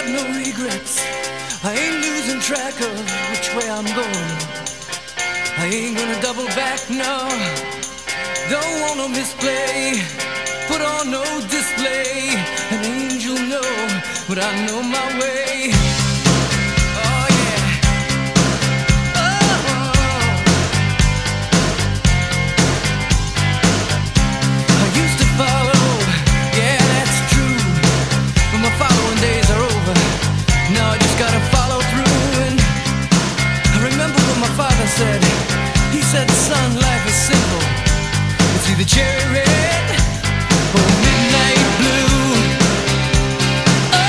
Got no regrets. I ain't losing track of which way I'm going. I ain't gonna double back, no. Don't wanna misplay. Put on no display. An angel, no, but I know my way. Said. He said, son, life is simple. It's either cherry red or midnight blue. Oh,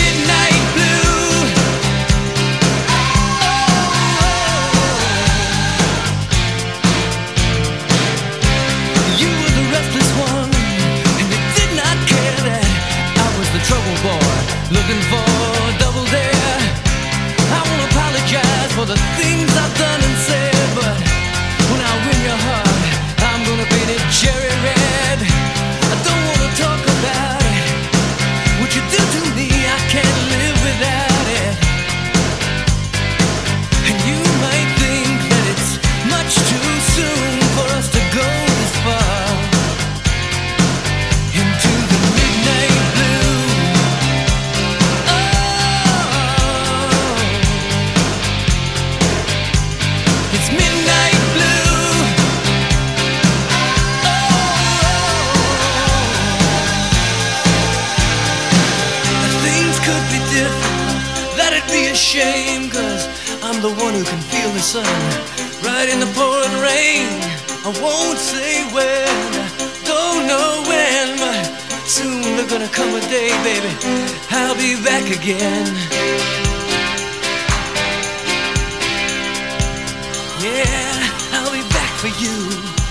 midnight blue. You were the restless one, and you did not care that I was the trouble boy looking different. That'd be a shame, cause I'm the one who can feel the sun right in the pouring rain. I won't say when, don't know when, but soon there's gonna come a day, baby. I'll be back again. Yeah, I'll be back for you.